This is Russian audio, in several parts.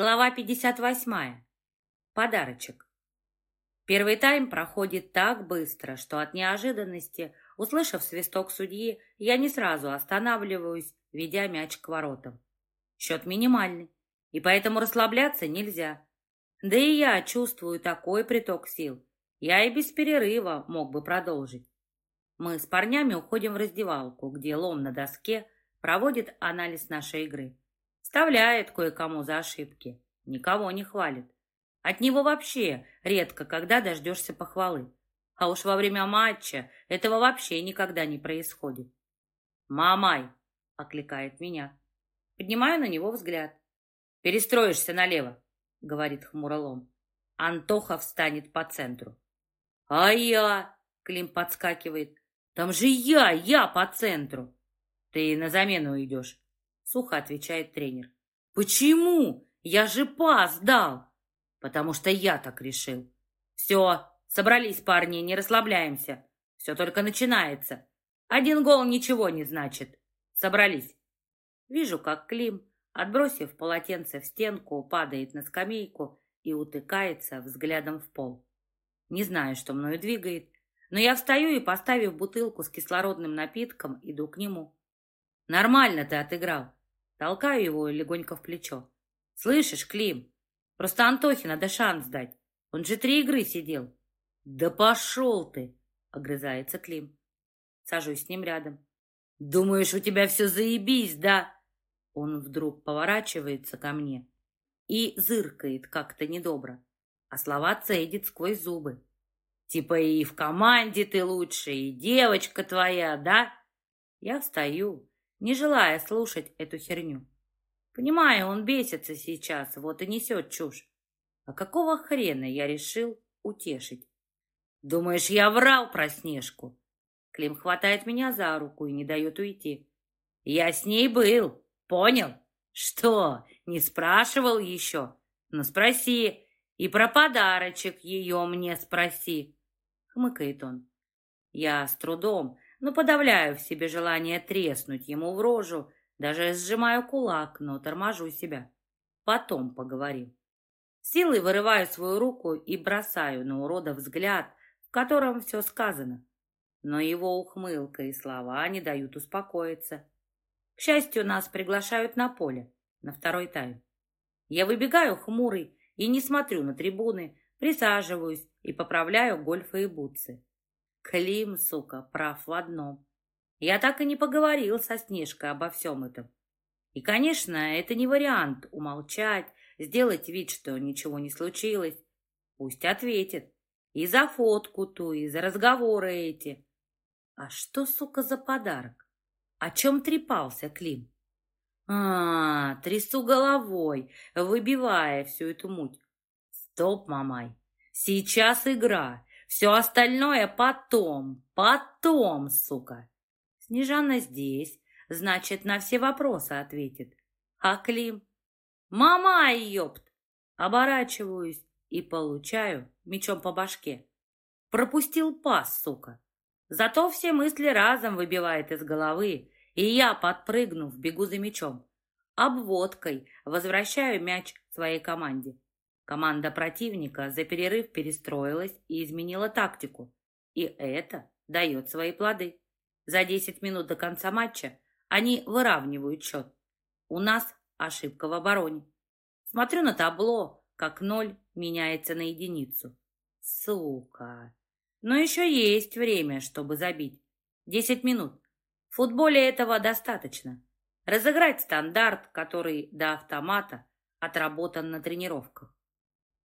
Глава 58. Подарочек. Первый тайм проходит так быстро, что от неожиданности, услышав свисток судьи, я не сразу останавливаюсь, ведя мяч к воротам. Счет минимальный, и поэтому расслабляться нельзя. Да и я чувствую такой приток сил. Я и без перерыва мог бы продолжить. Мы с парнями уходим в раздевалку, где лом на доске проводит анализ нашей игры. Вставляет кое-кому за ошибки. Никого не хвалит. От него вообще редко когда дождешься похвалы. А уж во время матча этого вообще никогда не происходит. «Мамай!» — окликает меня. Поднимаю на него взгляд. «Перестроишься налево», — говорит хмуролом. Антоха встанет по центру. «А я?» — Клим подскакивает. «Там же я, я по центру!» «Ты на замену идешь», Сухо отвечает тренер. Почему? Я же пас дал. Потому что я так решил. Все, собрались парни, не расслабляемся. Все только начинается. Один гол ничего не значит. Собрались. Вижу, как Клим, отбросив полотенце в стенку, падает на скамейку и утыкается взглядом в пол. Не знаю, что мною двигает, но я встаю и, поставив бутылку с кислородным напитком, иду к нему. Нормально ты отыграл. Толкаю его легонько в плечо. «Слышишь, Клим, просто Антохе надо шанс дать. Он же три игры сидел». «Да пошел ты!» — огрызается Клим. Сажусь с ним рядом. «Думаешь, у тебя все заебись, да?» Он вдруг поворачивается ко мне и зыркает как-то недобро, а слова цедит сквозь зубы. «Типа и в команде ты лучшая, и девочка твоя, да?» Я встаю, не желая слушать эту херню. Понимаю, он бесится сейчас, вот и несет чушь. А какого хрена я решил утешить? Думаешь, я врал про Снежку? Клим хватает меня за руку и не дает уйти. Я с ней был, понял? Что, не спрашивал еще? Ну, спроси. И про подарочек ее мне спроси. Хмыкает он. Я с трудом, но подавляю в себе желание треснуть ему в рожу, даже сжимаю кулак, но торможу себя. Потом поговорим. Силой вырываю свою руку и бросаю на урода взгляд, в котором все сказано. Но его ухмылка и слова не дают успокоиться. К счастью, нас приглашают на поле, на второй тайм. Я выбегаю хмурый и не смотрю на трибуны, присаживаюсь и поправляю гольфы и бутсы. Клим, сука, прав в одном. Я так и не поговорил со Снежкой обо всем этом. И, конечно, это не вариант умолчать, сделать вид, что ничего не случилось. Пусть ответит. И за фотку ту, и за разговоры эти. А что, сука, за подарок? О чем трепался Клим? А, трясу головой, выбивая всю эту муть. Стоп, мамай, сейчас игра, все остальное потом, потом, сука. Снежана здесь, значит, на все вопросы ответит. А Клим? Мама, ёпт! Оборачиваюсь и получаю мечом по башке. Пропустил пас, сука. Зато все мысли разом выбивает из головы, и я, подпрыгнув, бегу за мячом. Обводкой возвращаю мяч своей команде. Команда противника за перерыв перестроилась и изменила тактику. И это дает свои плоды. За 10 минут до конца матча они выравнивают счет. У нас ошибка в обороне. Смотрю на табло, как ноль меняется на единицу. Сука! Но еще есть время, чтобы забить. 10 минут. В футболе этого достаточно. Разыграть стандарт, который до автомата отработан на тренировках.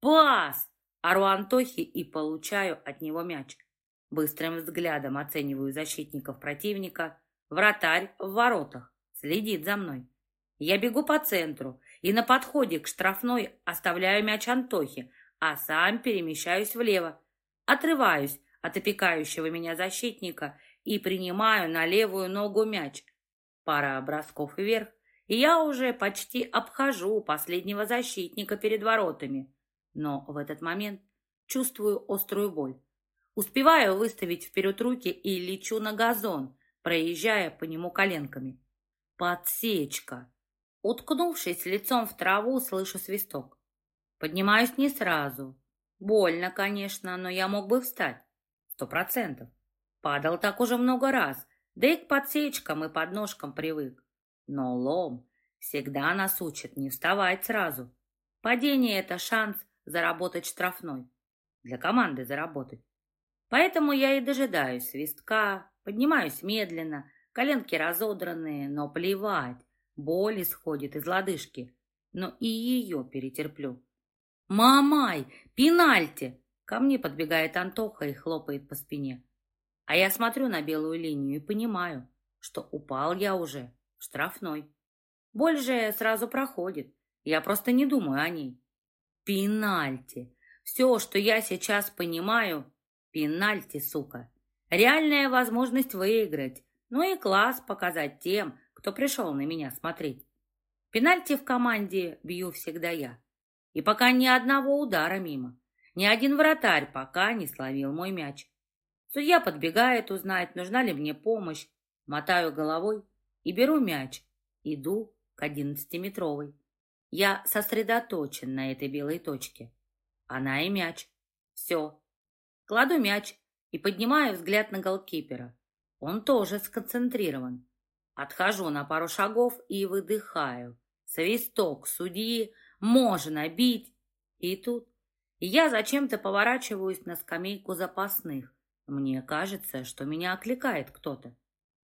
«Пас!» Ору Антохи и получаю от него мяч. Быстрым взглядом оцениваю защитников противника. Вратарь в воротах. Следит за мной. Я бегу по центру и на подходе к штрафной оставляю мяч Антохе, а сам перемещаюсь влево. Отрываюсь от опекающего меня защитника и принимаю на левую ногу мяч. Пара бросков вверх, и я уже почти обхожу последнего защитника перед воротами но в этот момент чувствую острую боль. Успеваю выставить вперед руки и лечу на газон, проезжая по нему коленками. Подсечка. Уткнувшись лицом в траву, слышу свисток. Поднимаюсь не сразу. Больно, конечно, но я мог бы встать. Сто процентов. Падал так уже много раз, да и к подсечкам и подножкам привык. Но лом всегда нас учит не вставать сразу. Падение — это шанс заработать штрафной. Для команды заработать. Поэтому я и дожидаюсь свистка, поднимаюсь медленно, коленки разодранные, но плевать, боль исходит из лодыжки, но и ее перетерплю. «Мамай, пенальти!» Ко мне подбегает Антоха и хлопает по спине. А я смотрю на белую линию и понимаю, что упал я уже штрафной. Боль же сразу проходит, я просто не думаю о ней. Пенальти. Все, что я сейчас понимаю, пенальти, сука. Реальная возможность выиграть, ну и класс показать тем, кто пришел на меня смотреть. Пенальти в команде бью всегда я. И пока ни одного удара мимо. Ни один вратарь пока не словил мой мяч. Судья подбегает узнать, нужна ли мне помощь. Мотаю головой и беру мяч. Иду к одиннадцатиметровой. Я сосредоточен на этой белой точке. Она и мяч. Все. Кладу мяч и поднимаю взгляд на голкипера. Он тоже сконцентрирован. Отхожу на пару шагов и выдыхаю. Свисток судьи можно бить. И тут я зачем-то поворачиваюсь на скамейку запасных. Мне кажется, что меня окликает кто-то.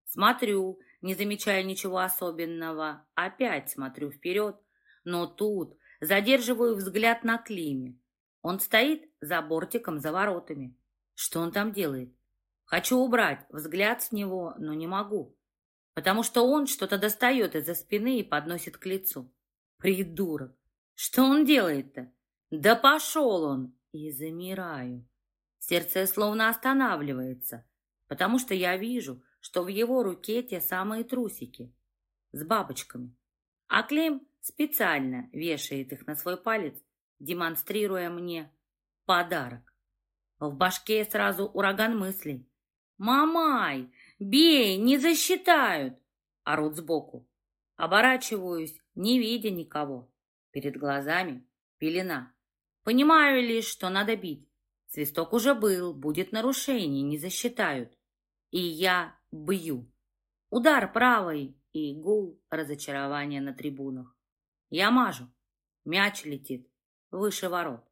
Смотрю, не замечая ничего особенного. Опять смотрю вперед, но тут задерживаю взгляд на Климе. Он стоит за бортиком за воротами. Что он там делает? Хочу убрать взгляд с него, но не могу, потому что он что-то достает из-за спины и подносит к лицу. Придурок! Что он делает-то? Да пошел он! И замираю. Сердце словно останавливается, потому что я вижу, что в его руке те самые трусики с бабочками. А Клим специально вешает их на свой палец, демонстрируя мне подарок. В башке сразу ураган мыслей. «Мамай, бей, не засчитают!» Орут сбоку. Оборачиваюсь, не видя никого. Перед глазами пелена. Понимаю лишь, что надо бить. Свисток уже был, будет нарушение, не засчитают. И я бью. Удар правой и гул разочарования на трибунах. Я мажу. Мяч летит выше ворот.